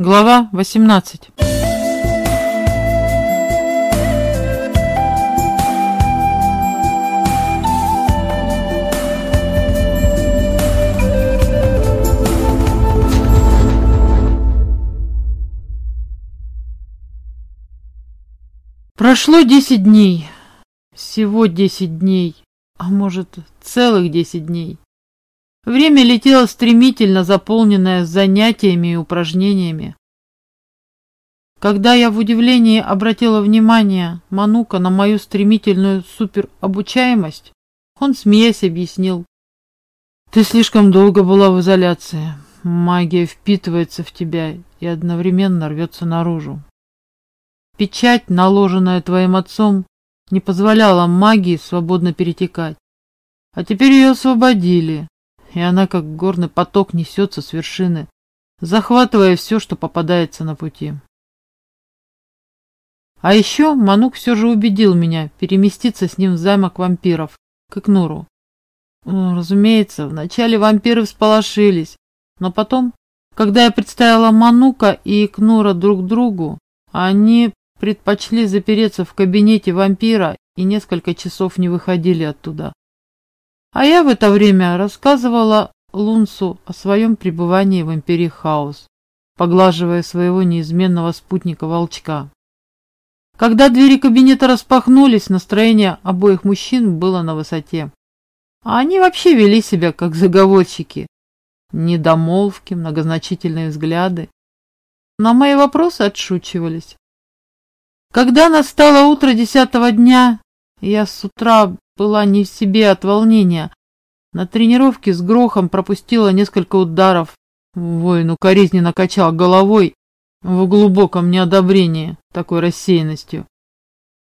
Глава 18 Прошло десять дней. Всего десять дней. А может, целых десять дней. Время летело стремительно, заполненное занятиями и упражнениями. Когда я в удивлении обратила внимание Манука на мою стремительную суперобучаемость, он, смеясь, объяснил. «Ты слишком долго была в изоляции. Магия впитывается в тебя и одновременно рвется наружу. Печать, наложенная твоим отцом, не позволяла магии свободно перетекать. А теперь ее освободили, и она, как горный поток, несется с вершины, захватывая все, что попадается на пути. А еще Манук все же убедил меня переместиться с ним в замок вампиров, к Икнуру. Ну, разумеется, вначале вампиры всполошились, но потом, когда я представила Манука и Икнура друг другу, они предпочли запереться в кабинете вампира и несколько часов не выходили оттуда. А я в это время рассказывала Лунсу о своем пребывании в империи Хаос, поглаживая своего неизменного спутника-волчка. Когда двери кабинета распахнулись, настроение обоих мужчин было на высоте. А они вообще вели себя как заговорщики. Недомолвки, многозначительные взгляды. На мои вопросы отшучивались. Когда настало утро десятого дня, я с утра была не в себе от волнения. На тренировке с грохом пропустила несколько ударов. Воин укоризненно качал головой в глубоком неодобрении такой рассеянностью.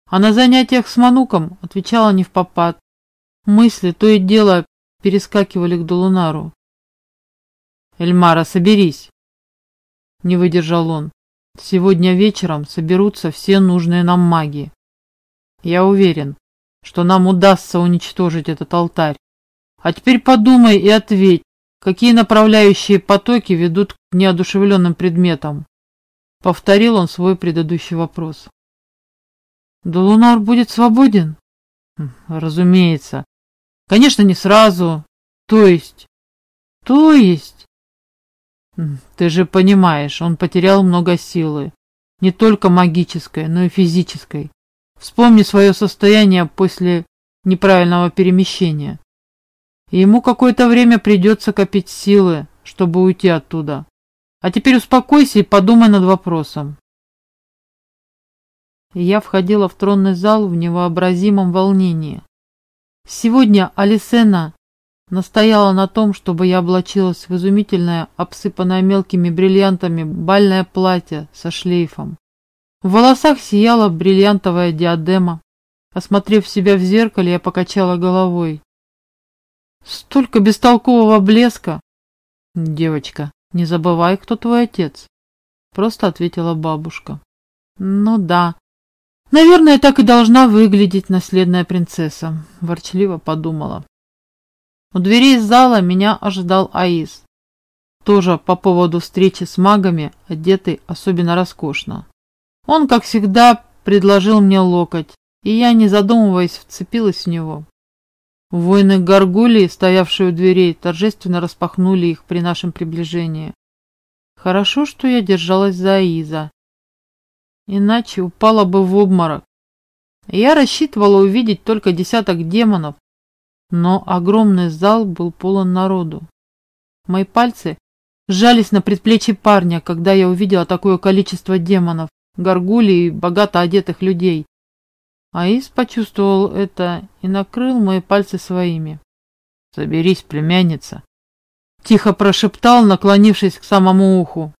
А на занятиях с Мануком отвечала не в попад. Мысли то и дело перескакивали к Долунару. «Эльмара, соберись!» Не выдержал он. «Сегодня вечером соберутся все нужные нам маги. Я уверен, что нам удастся уничтожить этот алтарь. А теперь подумай и ответь, какие направляющие потоки ведут к неодушевленным предметам. Повторил он свой предыдущий вопрос. Долунар будет свободен? Хм, разумеется. Конечно, не сразу. То есть... То есть... Хм, ты же понимаешь, он потерял много силы. Не только магической, но и физической. Вспомни свое состояние после неправильного перемещения. ему какое-то время придется копить силы, чтобы уйти оттуда. А теперь успокойся и подумай над вопросом. Я входила в тронный зал в невообразимом волнении. Сегодня Алисена настояла на том, чтобы я облачилась в изумительное, обсыпанное мелкими бриллиантами бальное платье со шлейфом. В волосах сияла бриллиантовая диадема. Осмотрев себя в зеркале, я покачала головой. Столько бестолкового блеска. Девочка, не забывай, кто твой отец. Просто ответила бабушка. Ну да. Наверное, так и должна выглядеть наследная принцесса, ворчливо подумала. У дверей зала меня ожидал Аис. Тоже по поводу встречи с магами, одетый особенно роскошно. Он, как всегда, предложил мне локоть, и я, не задумываясь, вцепилась в него. Воины горгулии, стоявшие у дверей, торжественно распахнули их при нашем приближении. Хорошо, что я держалась за Аиза, иначе упала бы в обморок. Я рассчитывала увидеть только десяток демонов, но огромный зал был полон народу. Мои пальцы сжались на предплечье парня, когда я увидела такое количество демонов, горгулей богато одетых людей. Аис почувствовал это и накрыл мои пальцы своими. «Соберись, племянница!» Тихо прошептал, наклонившись к самому уху.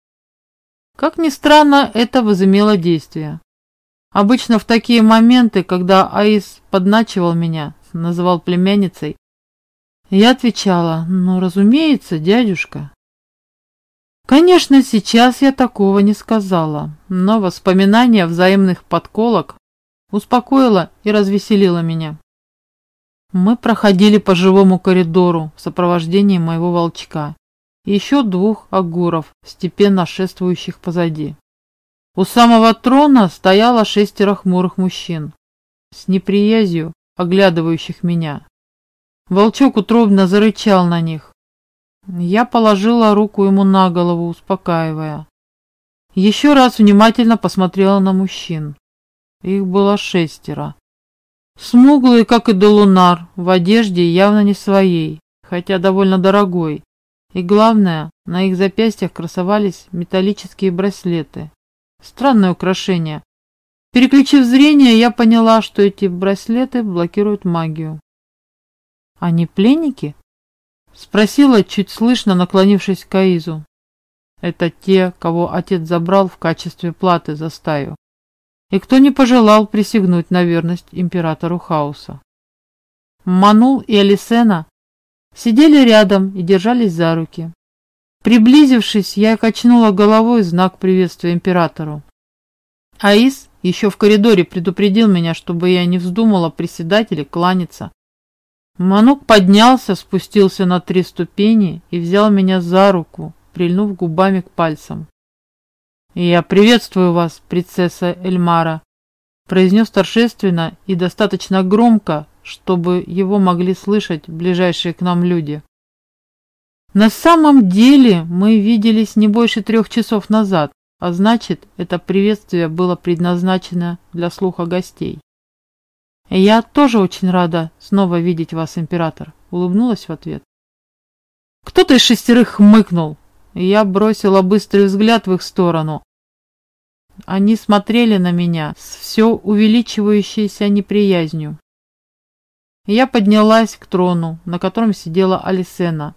Как ни странно, это возымело действие. Обычно в такие моменты, когда Аис подначивал меня, называл племянницей, я отвечала, ну, разумеется, дядюшка. Конечно, сейчас я такого не сказала, но воспоминание взаимных подколок успокоило и развеселило меня. Мы проходили по живому коридору в сопровождении моего волчка. и еще двух агуров, степенно шествующих позади. У самого трона стояло шестеро хмурых мужчин, с неприязнью оглядывающих меня. Волчок утробно зарычал на них. Я положила руку ему на голову, успокаивая. Еще раз внимательно посмотрела на мужчин. Их было шестеро. Смуглые, как и Долунар, в одежде явно не своей, хотя довольно дорогой. И главное, на их запястьях красовались металлические браслеты. Странное украшение. Переключив зрение, я поняла, что эти браслеты блокируют магию. «Они пленники?» Спросила, чуть слышно, наклонившись к Аизу. «Это те, кого отец забрал в качестве платы за стаю и кто не пожелал присягнуть на верность императору хаоса. Манул и Алисена сидели рядом и держались за руки. Приблизившись, я качнула головой в знак приветствия императору. Аис еще в коридоре предупредил меня, чтобы я не вздумала приседать или кланяться. Манук поднялся, спустился на три ступени и взял меня за руку, прильнув губами к пальцам. «Я приветствую вас, принцесса Эльмара», произнес торжественно и достаточно громко, чтобы его могли слышать ближайшие к нам люди. На самом деле мы виделись не больше трех часов назад, а значит, это приветствие было предназначено для слуха гостей. «Я тоже очень рада снова видеть вас, император», — улыбнулась в ответ. Кто-то из шестерых хмыкнул, я бросила быстрый взгляд в их сторону. Они смотрели на меня с все увеличивающейся неприязнью. Я поднялась к трону, на котором сидела Алисена,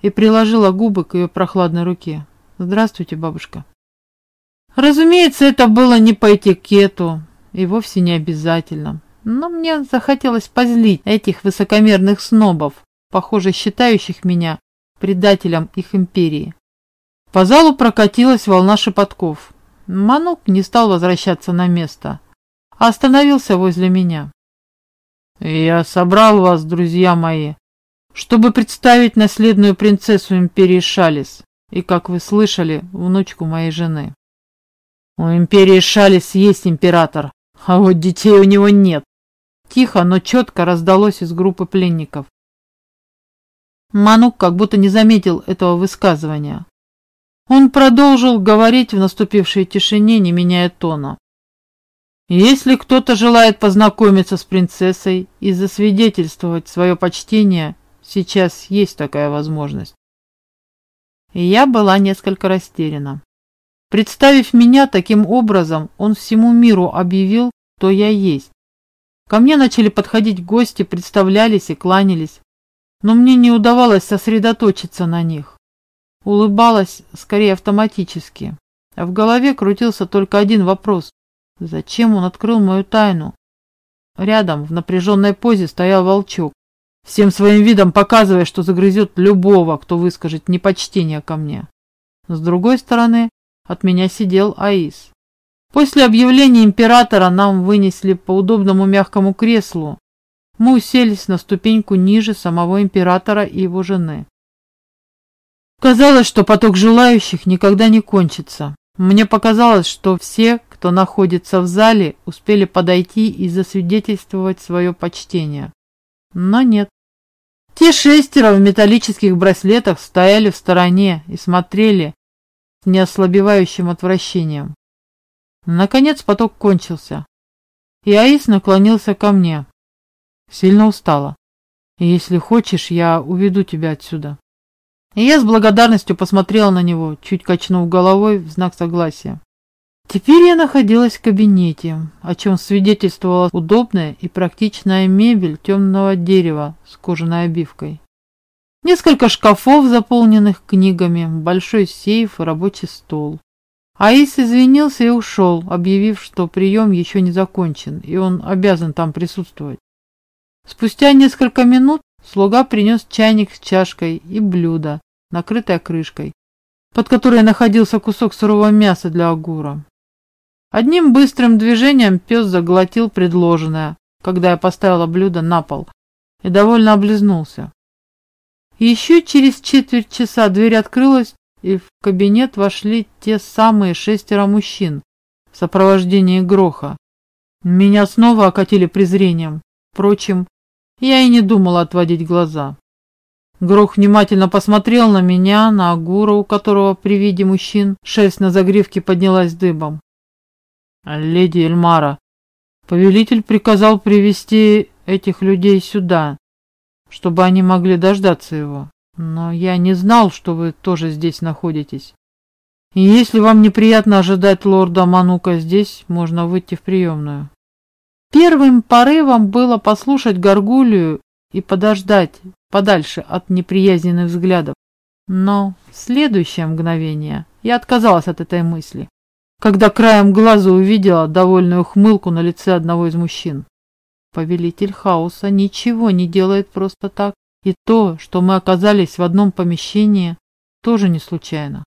и приложила губы к ее прохладной руке. «Здравствуйте, бабушка». Разумеется, это было не по этикету и вовсе не обязательно. Но мне захотелось позлить этих высокомерных снобов, похоже, считающих меня предателем их империи. По залу прокатилась волна шепотков. Манук не стал возвращаться на место, а остановился возле меня. «Я собрал вас, друзья мои, чтобы представить наследную принцессу империи Шалис и, как вы слышали, внучку моей жены. У империи Шалис есть император, а вот детей у него нет». Тихо, но четко раздалось из группы пленников. Манук как будто не заметил этого высказывания. Он продолжил говорить в наступившей тишине, не меняя тона. Если кто-то желает познакомиться с принцессой и засвидетельствовать свое почтение, сейчас есть такая возможность. И я была несколько растеряна. Представив меня таким образом, он всему миру объявил, кто я есть. Ко мне начали подходить гости, представлялись и кланялись, но мне не удавалось сосредоточиться на них. Улыбалась скорее автоматически. А в голове крутился только один вопрос. Зачем он открыл мою тайну? Рядом в напряженной позе стоял волчок, всем своим видом показывая, что загрызет любого, кто выскажет непочтение ко мне. С другой стороны, от меня сидел Аис. После объявления императора нам вынесли по удобному мягкому креслу. Мы уселись на ступеньку ниже самого императора и его жены. Казалось, что поток желающих никогда не кончится. Мне показалось, что все, кто находится в зале, успели подойти и засвидетельствовать свое почтение. Но нет. Те шестеро в металлических браслетах стояли в стороне и смотрели с неослабевающим отвращением. Наконец поток кончился, и Аис наклонился ко мне. Сильно устала. Если хочешь, я уведу тебя отсюда. И я с благодарностью посмотрела на него, чуть качнув головой в знак согласия. Теперь я находилась в кабинете, о чем свидетельствовала удобная и практичная мебель темного дерева с кожаной обивкой. Несколько шкафов, заполненных книгами, большой сейф и рабочий стол. Аис извинился и ушел, объявив, что прием еще не закончен, и он обязан там присутствовать. Спустя несколько минут Слуга принес чайник с чашкой и блюдо, накрытое крышкой, под которой находился кусок сырого мяса для огура. Одним быстрым движением пес заглотил предложенное, когда я поставила блюдо на пол, и довольно облизнулся. Еще через четверть часа дверь открылась, и в кабинет вошли те самые шестеро мужчин в сопровождении Гроха. Меня снова окатили презрением. Впрочем, я и не думала отводить глаза. Грох внимательно посмотрел на меня, на Агура, у которого при виде мужчин шерсть на загривке поднялась дыбом. «Леди Эльмара, повелитель приказал привести этих людей сюда, чтобы они могли дождаться его. Но я не знал, что вы тоже здесь находитесь. И если вам неприятно ожидать лорда Манука здесь, можно выйти в приемную. Первым порывом было послушать Горгулию и подождать подальше от неприязненных взглядов. Но в следующее мгновение я отказалась от этой мысли, когда краем глаза увидела довольную ухмылку на лице одного из мужчин. Повелитель хаоса ничего не делает просто так, и то, что мы оказались в одном помещении, тоже не случайно.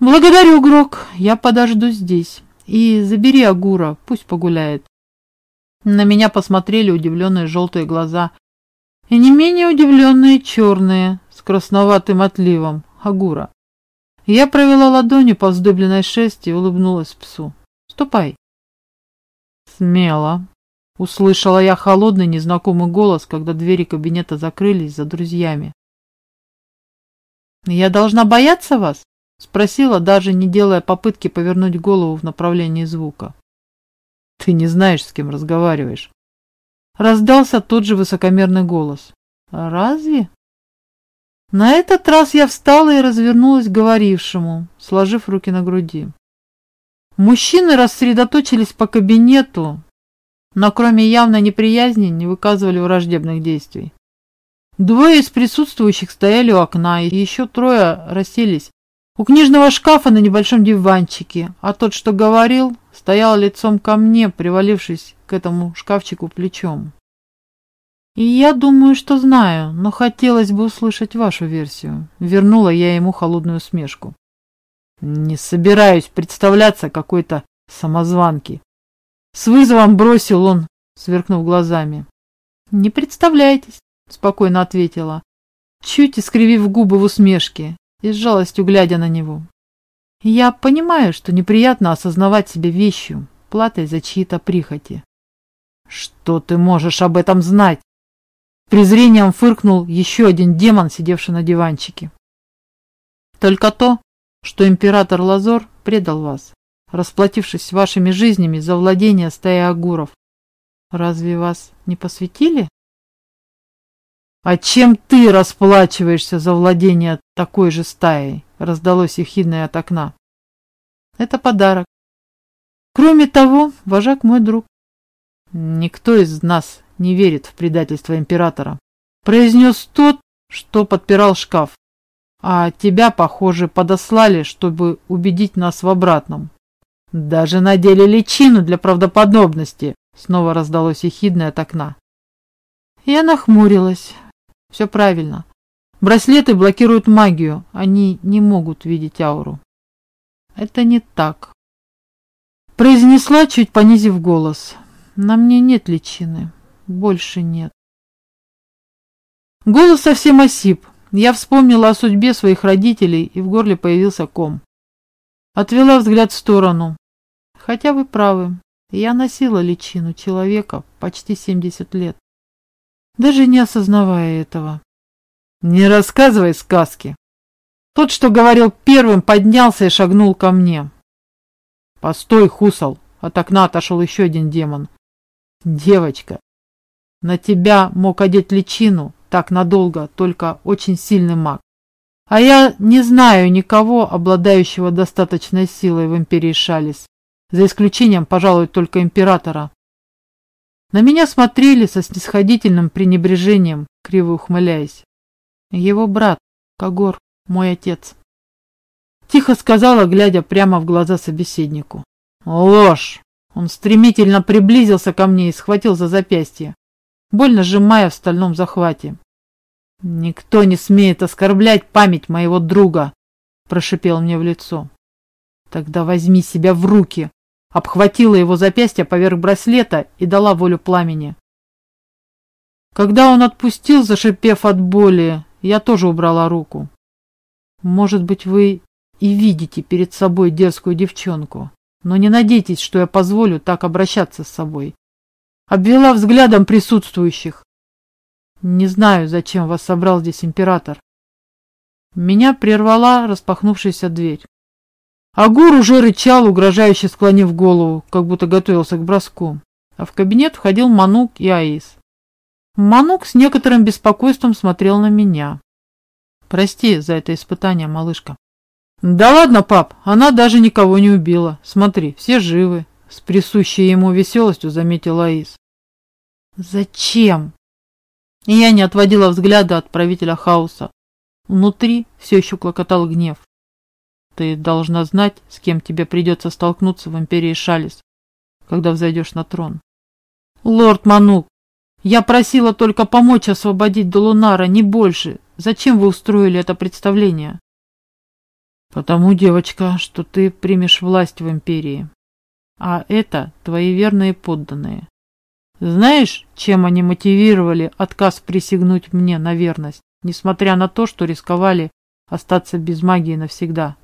Благодарю, Грок, я подожду здесь. И забери Агура, пусть погуляет. На меня посмотрели удивленные желтые глаза и не менее удивленные черные с красноватым отливом Агура. Я провела ладонью по вздобленной шерсти и улыбнулась псу. «Ступай». «Смело», — услышала я холодный незнакомый голос, когда двери кабинета закрылись за друзьями. «Я должна бояться вас?» — спросила, даже не делая попытки повернуть голову в направлении звука. «Ты не знаешь, с кем разговариваешь». Раздался тот же высокомерный голос. «Разве?» На этот раз я встала и развернулась к говорившему, сложив руки на груди. Мужчины рассредоточились по кабинету, но кроме явной неприязни не выказывали враждебных действий. Двое из присутствующих стояли у окна, и еще трое расселись у книжного шкафа на небольшом диванчике, а тот, что говорил, стоял лицом ко мне, привалившись к этому шкафчику плечом. И я думаю, что знаю, но хотелось бы услышать вашу версию. Вернула я ему холодную усмешку. Не собираюсь представляться какой-то самозванки. С вызовом бросил он, сверкнув глазами. Не представляйтесь, спокойно ответила, чуть искривив губы в усмешке и с жалостью глядя на него. Я понимаю, что неприятно осознавать себя вещью, платой за чьи-то прихоти. Что ты можешь об этом знать? Презрением фыркнул еще один демон, сидевший на диванчике. Только то, что император Лазор предал вас, расплатившись вашими жизнями за владение стаей агуров. Разве вас не посвятили? А чем ты расплачиваешься за владение такой же стаей? Раздалось ехидное от окна. Это подарок. Кроме того, вожак мой друг. Никто из нас не верит в предательство императора, произнес тот, что подпирал шкаф. А тебя, похоже, подослали, чтобы убедить нас в обратном. Даже надели личину для правдоподобности, снова раздалось ехидное от окна. Я нахмурилась. Все правильно. Браслеты блокируют магию, они не могут видеть ауру. Это не так. Произнесла, чуть понизив голос. На мне нет личины больше нет. Голос совсем осип. Я вспомнила о судьбе своих родителей, и в горле появился ком. Отвела взгляд в сторону. Хотя вы правы, я носила личину человека почти 70 лет, даже не осознавая этого. Не рассказывай сказки. Тот, что говорил первым, поднялся и шагнул ко мне. Постой, Хусал. От окна отошел еще один демон. Девочка, на тебя мог одеть личину так надолго только очень сильный маг. А я не знаю никого, обладающего достаточной силой в империи Шалис, за исключением, пожалуй, только императора. На меня смотрели со снисходительным пренебрежением, криво ухмыляясь. Его брат, Когор, мой отец. Тихо сказала, глядя прямо в глаза собеседнику. Ложь! Он стремительно приблизился ко мне и схватил за запястье больно сжимая в стальном захвате. «Никто не смеет оскорблять память моего друга!» прошипел мне в лицо. «Тогда возьми себя в руки!» Обхватила его запястье поверх браслета и дала волю пламени. Когда он отпустил, зашипев от боли, я тоже убрала руку. Может быть, вы и видите перед собой дерзкую девчонку, но не надейтесь, что я позволю так обращаться с собой. Обвела взглядом присутствующих. Не знаю, зачем вас собрал здесь император. Меня прервала распахнувшаяся дверь. Агур уже рычал, угрожающе склонив голову, как будто готовился к броску. А в кабинет входил Манук и Аис. Манук с некоторым беспокойством смотрел на меня. Прости за это испытание, малышка. Да ладно, пап, она даже никого не убила. Смотри, все живы. С присущей ему веселостью заметила Аис. Зачем? И я не отводила взгляда от правителя хаоса. Внутри все еще клокотал гнев. Ты должна знать, с кем тебе придется столкнуться в империи Шалис, когда взойдешь на трон. Лорд Манук, я просила только помочь освободить Долунара, не больше. Зачем вы устроили это представление? Потому, девочка, что ты примешь власть в империи. А это твои верные подданные. Знаешь, чем они мотивировали отказ присягнуть мне на верность, несмотря на то, что рисковали остаться без магии навсегда?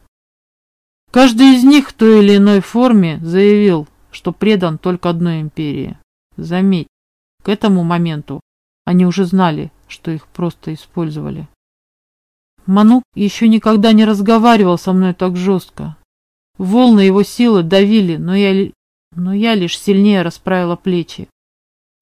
Каждый из них в той или иной форме заявил, что предан только одной империи. Заметь, к этому моменту они уже знали, что их просто использовали. Манук еще никогда не разговаривал со мной так жестко. Волны его силы давили, но я, но я лишь сильнее расправила плечи.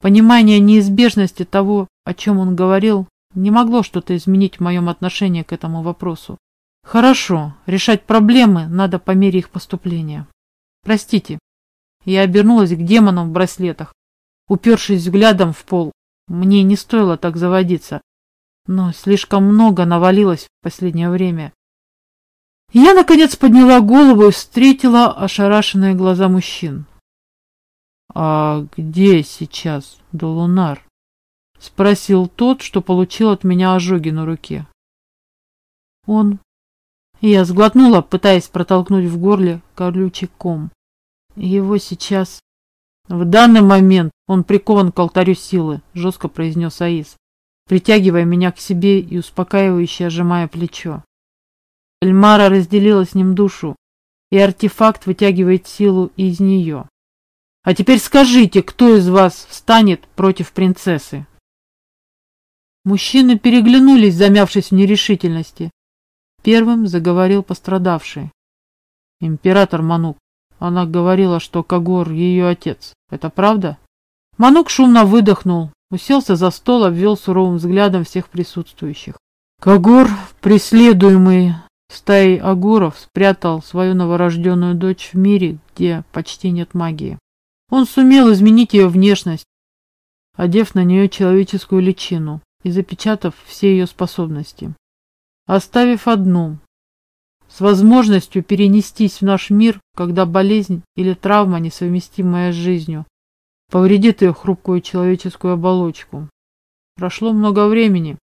Понимание неизбежности того, о чем он говорил, не могло что-то изменить в моем отношении к этому вопросу. Хорошо, решать проблемы надо по мере их поступления. Простите. Я обернулась к демонам в браслетах, упершись взглядом в пол. Мне не стоило так заводиться, но слишком много навалилось в последнее время. Я, наконец, подняла голову и встретила ошарашенные глаза мужчин. «А где сейчас Долунар?» — спросил тот, что получил от меня ожоги на руке. «Он я сглотнула, пытаясь протолкнуть в горле колючий ком. Его сейчас... В данный момент он прикован к алтарю силы, жестко произнес Аис, притягивая меня к себе и успокаивающе сжимая плечо. Эльмара разделила с ним душу, и артефакт вытягивает силу из нее. А теперь скажите, кто из вас встанет против принцессы? Мужчины переглянулись, замявшись в нерешительности. Первым заговорил пострадавший. Император Манук. Она говорила, что Кагор ее отец. Это правда? Манук шумно выдохнул, уселся за стол, обвел суровым взглядом всех присутствующих. Кагор, преследуемый стаей агуров, спрятал свою новорожденную дочь в мире, где почти нет магии. Он сумел изменить ее внешность, одев на нее человеческую личину и запечатав все ее способности оставив одну с возможностью перенестись в наш мир, когда болезнь или травма, несовместимая с жизнью, повредит ее хрупкую человеческую оболочку. Прошло много времени.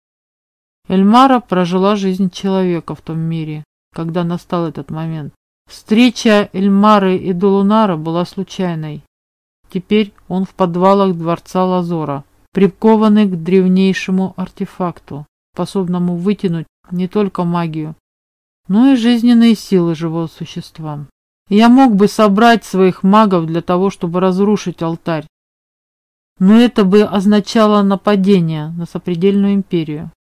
Эльмара прожила жизнь человека в том мире, когда настал этот момент. Встреча Эльмары и Долунара была случайной. Теперь он в подвалах дворца Лазора, прикованный к древнейшему артефакту, способному вытянуть не только магию, но и жизненные силы живого существа. Я мог бы собрать своих магов для того, чтобы разрушить алтарь, но это бы означало нападение на сопредельную империю.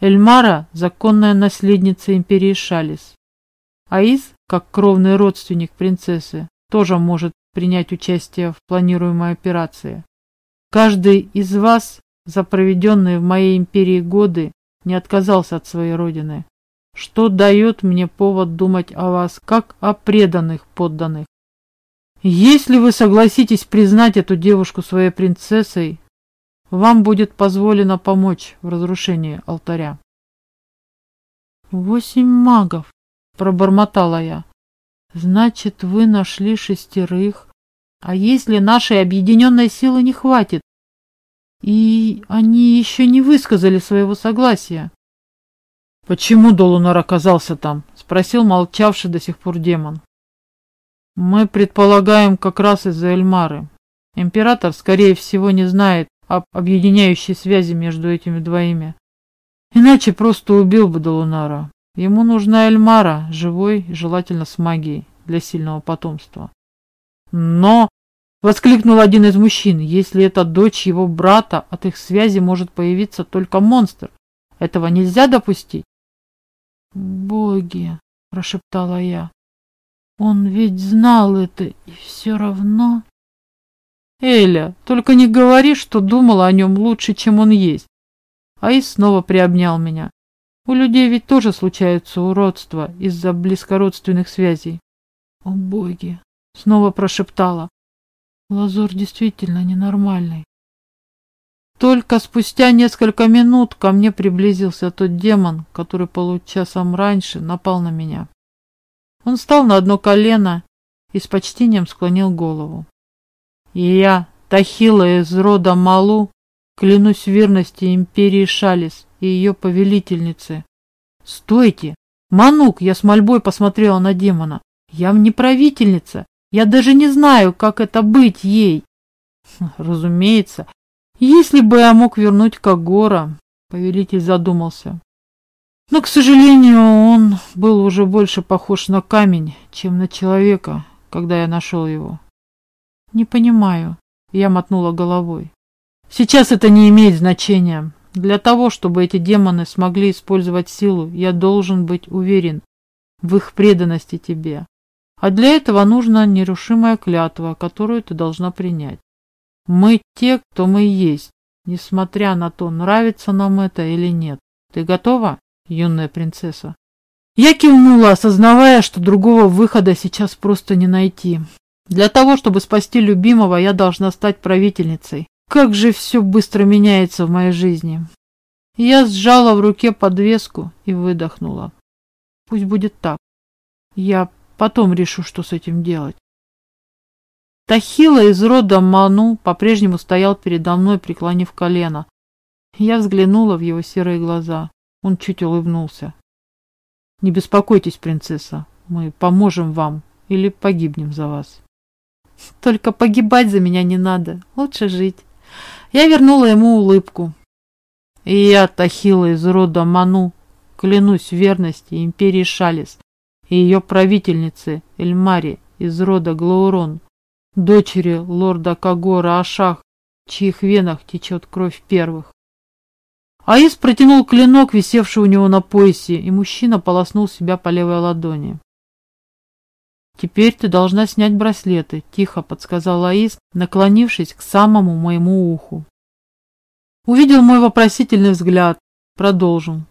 Эльмара – законная наследница империи Шалис. Аис, как кровный родственник принцессы, тоже может принять участие в планируемой операции. Каждый из вас за проведенные в моей империи годы не отказался от своей родины, что дает мне повод думать о вас, как о преданных подданных. Если вы согласитесь признать эту девушку своей принцессой, вам будет позволено помочь в разрушении алтаря. «Восемь магов!» – пробормотала я. «Значит, вы нашли шестерых. А если нашей объединенной силы не хватит, и они еще не высказали своего согласия. «Почему Долунар оказался там?» — спросил молчавший до сих пор демон. «Мы предполагаем как раз из-за Эльмары. Император, скорее всего, не знает, об объединяющей связи между этими двоими. Иначе просто убил бы Долунара. Ему нужна Эльмара, живой, желательно с магией, для сильного потомства. Но, воскликнул один из мужчин, если это дочь его брата, от их связи может появиться только монстр. Этого нельзя допустить. Боги, прошептала я. Он ведь знал это, и все равно... Эля, только не говори, что думала о нем лучше, чем он есть. Аис снова приобнял меня. У людей ведь тоже случаются уродства из-за близкородственных связей. О боги! Снова прошептала. Лазур действительно ненормальный. Только спустя несколько минут ко мне приблизился тот демон, который получасом раньше напал на меня. Он встал на одно колено и с почтением склонил голову. И я, Тахила из рода Малу, клянусь верности империи Шалис и ее повелительнице. Стойте! Манук, я с мольбой посмотрела на демона. Я не правительница. Я даже не знаю, как это быть ей. Разумеется, если бы я мог вернуть Кагора, повелитель задумался. Но, к сожалению, он был уже больше похож на камень, чем на человека, когда я нашел его. Не понимаю. Я мотнула головой. Сейчас это не имеет значения. Для того, чтобы эти демоны смогли использовать силу, я должен быть уверен в их преданности тебе. А для этого нужна нерушимая клятва, которую ты должна принять. Мы те, кто мы есть, несмотря на то, нравится нам это или нет. Ты готова? юная принцесса. Я кивнула, осознавая, что другого выхода сейчас просто не найти. Для того, чтобы спасти любимого, я должна стать правительницей. Как же все быстро меняется в моей жизни. Я сжала в руке подвеску и выдохнула. Пусть будет так. Я потом решу, что с этим делать. Тахила из рода Ману по-прежнему стоял передо мной, преклонив колено. Я взглянула в его серые глаза. Он чуть улыбнулся. «Не беспокойтесь, принцесса, мы поможем вам или погибнем за вас». «Только погибать за меня не надо, лучше жить». Я вернула ему улыбку. И я, Тахила из рода Ману, клянусь верности империи Шалис и ее правительнице Эльмари из рода Глаурон, дочери лорда Кагора Ашах, в чьих венах течет кровь первых. Аис протянул клинок, висевший у него на поясе, и мужчина полоснул себя по левой ладони. «Теперь ты должна снять браслеты», — тихо подсказал Аис, наклонившись к самому моему уху. Увидел мой вопросительный взгляд, продолжил.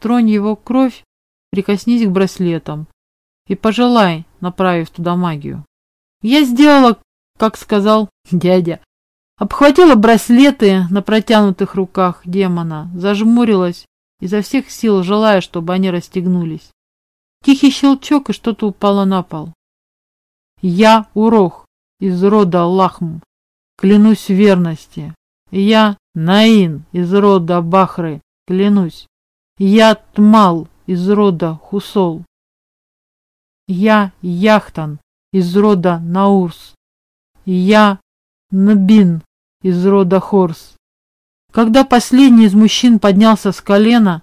Тронь его кровь, прикоснись к браслетам и пожелай, направив туда магию. Я сделала, как сказал дядя, Обхватила браслеты на протянутых руках демона, зажмурилась, изо всех сил желая, чтобы они расстегнулись. Тихий щелчок, и что-то упало на пол. Я Урох из рода Лахм, клянусь верности. Я Наин из рода Бахры, клянусь. Я Тмал из рода Хусол. Я Яхтан из рода Наурс. Я Нбин из рода Хорс. Когда последний из мужчин поднялся с колена,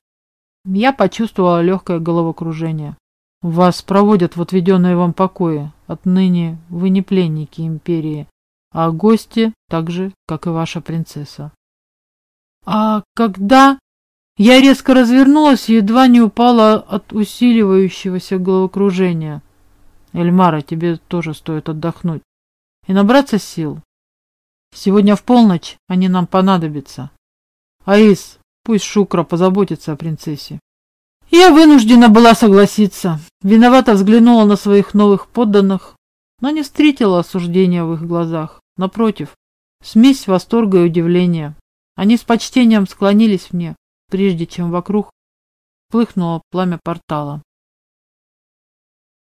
я почувствовала легкое головокружение. Вас проводят в отведенные вам покои. Отныне вы не пленники империи, а гости так же, как и ваша принцесса. А когда... Я резко развернулась и едва не упала от усиливающегося головокружения. Эльмара, тебе тоже стоит отдохнуть и набраться сил. Сегодня в полночь они нам понадобятся. Аис, пусть Шукра позаботится о принцессе. Я вынуждена была согласиться. Виновато взглянула на своих новых подданных, но не встретила осуждения в их глазах. Напротив, смесь восторга и удивления. Они с почтением склонились мне, прежде чем вокруг плыхнуло пламя портала.